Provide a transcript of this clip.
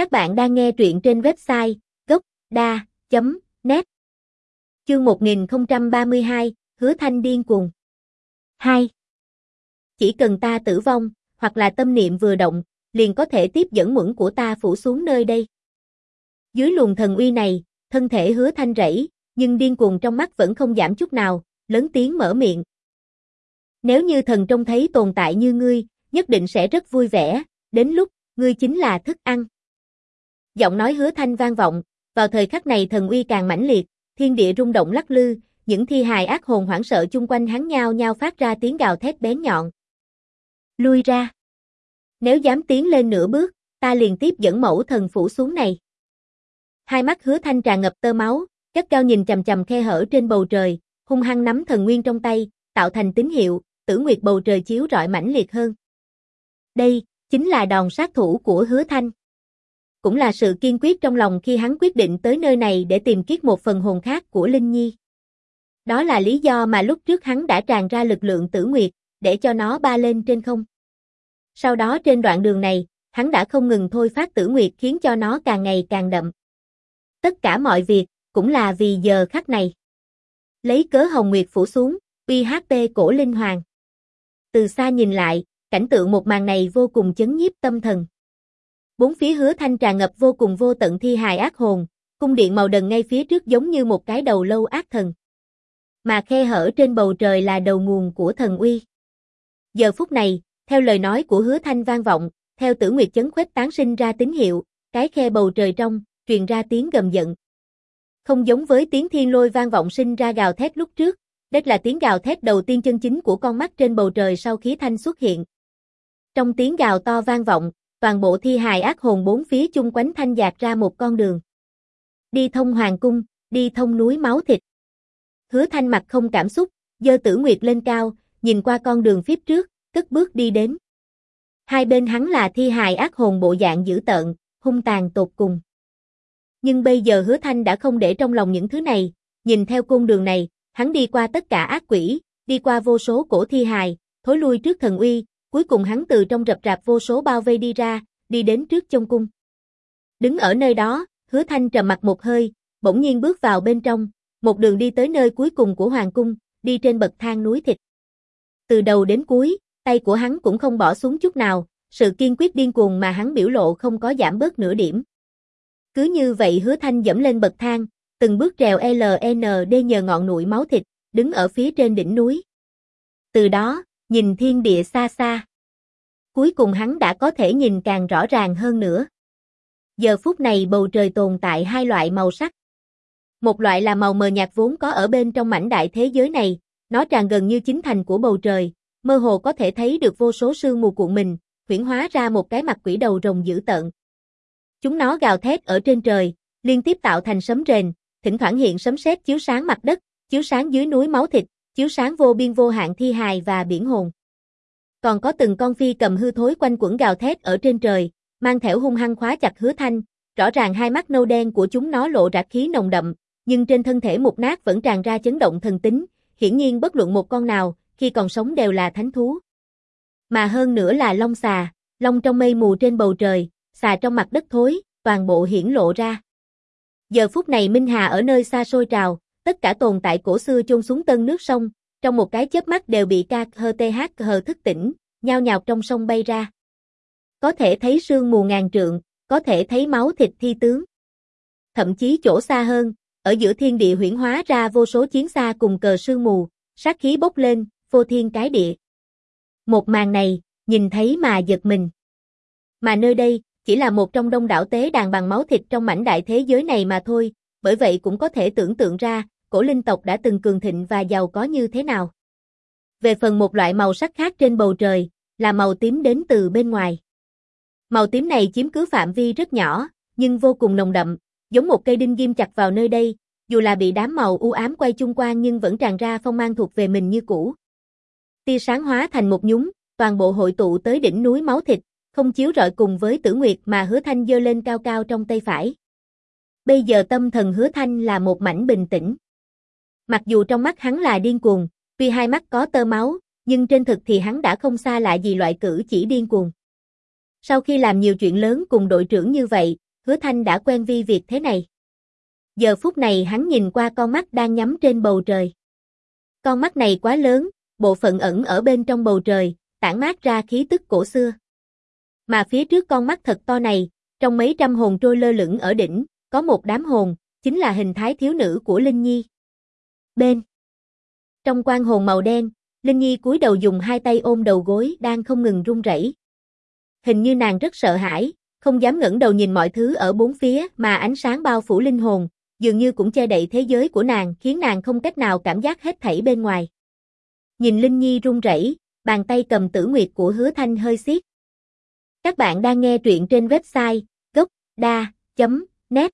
Các bạn đang nghe truyện trên website gốc.da.net Chương 1032, Hứa Thanh điên cuồng 2. Chỉ cần ta tử vong, hoặc là tâm niệm vừa động, liền có thể tiếp dẫn muỗng của ta phủ xuống nơi đây. Dưới luồng thần uy này, thân thể hứa thanh rẫy, nhưng điên cuồng trong mắt vẫn không giảm chút nào, lớn tiếng mở miệng. Nếu như thần trông thấy tồn tại như ngươi, nhất định sẽ rất vui vẻ, đến lúc, ngươi chính là thức ăn. Giọng nói hứa thanh vang vọng, vào thời khắc này thần uy càng mãnh liệt, thiên địa rung động lắc lư, những thi hài ác hồn hoảng sợ chung quanh hắn nhao nhao phát ra tiếng gào thét bén nhọn. Lui ra. Nếu dám tiến lên nửa bước, ta liền tiếp dẫn mẫu thần phủ xuống này. Hai mắt hứa thanh tràn ngập tơ máu, cất cao nhìn chầm chầm khe hở trên bầu trời, hung hăng nắm thần nguyên trong tay, tạo thành tín hiệu, tử nguyệt bầu trời chiếu rọi mãnh liệt hơn. Đây, chính là đòn sát thủ của hứa thanh. Cũng là sự kiên quyết trong lòng khi hắn quyết định tới nơi này để tìm kiết một phần hồn khác của Linh Nhi. Đó là lý do mà lúc trước hắn đã tràn ra lực lượng tử nguyệt, để cho nó ba lên trên không. Sau đó trên đoạn đường này, hắn đã không ngừng thôi phát tử nguyệt khiến cho nó càng ngày càng đậm. Tất cả mọi việc, cũng là vì giờ khắc này. Lấy cớ hồng nguyệt phủ xuống, UHP cổ linh hoàng. Từ xa nhìn lại, cảnh tượng một màn này vô cùng chấn nhiếp tâm thần. Bốn phía hứa thanh tràn ngập vô cùng vô tận thi hài ác hồn, cung điện màu đần ngay phía trước giống như một cái đầu lâu ác thần. Mà khe hở trên bầu trời là đầu nguồn của thần uy. Giờ phút này, theo lời nói của hứa thanh vang vọng, theo tử nguyệt chấn khuếch tán sinh ra tín hiệu, cái khe bầu trời trong, truyền ra tiếng gầm giận. Không giống với tiếng thiên lôi vang vọng sinh ra gào thét lúc trước, đây là tiếng gào thét đầu tiên chân chính của con mắt trên bầu trời sau khí thanh xuất hiện. Trong tiếng gào to vang vọng, toàn bộ thi hài ác hồn bốn phía chung quanh thanh dạt ra một con đường. Đi thông hoàng cung, đi thông núi máu thịt. Hứa thanh mặt không cảm xúc, dơ tử nguyệt lên cao, nhìn qua con đường phía trước, cất bước đi đến. Hai bên hắn là thi hài ác hồn bộ dạng dữ tợn, hung tàn tột cùng. Nhưng bây giờ hứa thanh đã không để trong lòng những thứ này, nhìn theo cung đường này, hắn đi qua tất cả ác quỷ, đi qua vô số cổ thi hài, thối lui trước thần uy, cuối cùng hắn từ trong rập rạp vô số bao vây đi ra, đi đến trước trong cung. Đứng ở nơi đó, hứa thanh trầm mặt một hơi, bỗng nhiên bước vào bên trong, một đường đi tới nơi cuối cùng của hoàng cung, đi trên bậc thang núi thịt. Từ đầu đến cuối, tay của hắn cũng không bỏ xuống chút nào, sự kiên quyết điên cuồng mà hắn biểu lộ không có giảm bớt nửa điểm. Cứ như vậy hứa thanh dẫm lên bậc thang, từng bước trèo LND nhờ ngọn núi máu thịt, đứng ở phía trên đỉnh núi. Từ đó, nhìn thiên địa xa xa. Cuối cùng hắn đã có thể nhìn càng rõ ràng hơn nữa. Giờ phút này bầu trời tồn tại hai loại màu sắc. Một loại là màu mờ nhạt vốn có ở bên trong mảnh đại thế giới này, nó tràn gần như chính thành của bầu trời, mơ hồ có thể thấy được vô số sương mù cuộn mình, huyển hóa ra một cái mặt quỷ đầu rồng dữ tợn. Chúng nó gào thét ở trên trời, liên tiếp tạo thành sấm rền, thỉnh thoảng hiện sấm sét chiếu sáng mặt đất, chiếu sáng dưới núi máu thịt, chiếu sáng vô biên vô hạn thi hài và biển hồn. Còn có từng con phi cầm hư thối quanh quẩn gào thét ở trên trời, mang theo hung hăng khóa chặt hứa thanh, rõ ràng hai mắt nâu đen của chúng nó lộ ra khí nồng đậm, nhưng trên thân thể mục nát vẫn tràn ra chấn động thần tính, hiển nhiên bất luận một con nào, khi còn sống đều là thánh thú. Mà hơn nữa là long xà, long trong mây mù trên bầu trời, xà trong mặt đất thối, toàn bộ hiển lộ ra. Giờ phút này Minh Hà ở nơi xa xôi trào, tất cả tồn tại cổ xưa chôn xuống tân nước sông, trong một cái chớp mắt đều bị ca hơ th hờ thức tỉnh, nhao nhào trong sông bay ra. Có thể thấy sương mù ngàn trượng, có thể thấy máu thịt thi tướng. Thậm chí chỗ xa hơn, ở giữa thiên địa huyển hóa ra vô số chiến xa cùng cờ sương mù, sát khí bốc lên, vô thiên cái địa. Một màn này, nhìn thấy mà giật mình. Mà nơi đây, chỉ là một trong đông đảo tế đàn bằng máu thịt trong mảnh đại thế giới này mà thôi, bởi vậy cũng có thể tưởng tượng ra, cổ linh tộc đã từng cường thịnh và giàu có như thế nào. Về phần một loại màu sắc khác trên bầu trời, là màu tím đến từ bên ngoài. Màu tím này chiếm cứ phạm vi rất nhỏ, nhưng vô cùng nồng đậm, giống một cây đinh ghim chặt vào nơi đây, dù là bị đám màu u ám quay chung quanh nhưng vẫn tràn ra phong mang thuộc về mình như cũ. Tia sáng hóa thành một nhúng, toàn bộ hội tụ tới đỉnh núi máu thịt, không chiếu rọi cùng với tử nguyệt mà hứa thanh dơ lên cao cao trong tay phải. Bây giờ tâm thần hứa thanh là một mảnh bình tĩnh. Mặc dù trong mắt hắn là điên cuồng, tuy hai mắt có tơ máu, nhưng trên thực thì hắn đã không xa lạ gì loại cử chỉ điên cuồng. Sau khi làm nhiều chuyện lớn cùng đội trưởng như vậy, hứa thanh đã quen vi việc thế này. Giờ phút này hắn nhìn qua con mắt đang nhắm trên bầu trời. Con mắt này quá lớn, bộ phận ẩn ở bên trong bầu trời, tản mát ra khí tức cổ xưa. Mà phía trước con mắt thật to này, trong mấy trăm hồn trôi lơ lửng ở đỉnh, có một đám hồn, chính là hình thái thiếu nữ của Linh Nhi. Bên Trong quan hồn màu đen, Linh Nhi cúi đầu dùng hai tay ôm đầu gối đang không ngừng run rẩy. Hình như nàng rất sợ hãi, không dám ngẩng đầu nhìn mọi thứ ở bốn phía mà ánh sáng bao phủ linh hồn, dường như cũng che đậy thế giới của nàng khiến nàng không cách nào cảm giác hết thảy bên ngoài. Nhìn Linh Nhi run rẩy, bàn tay cầm tử nguyệt của hứa thanh hơi xiết. Các bạn đang nghe truyện trên website gocda.net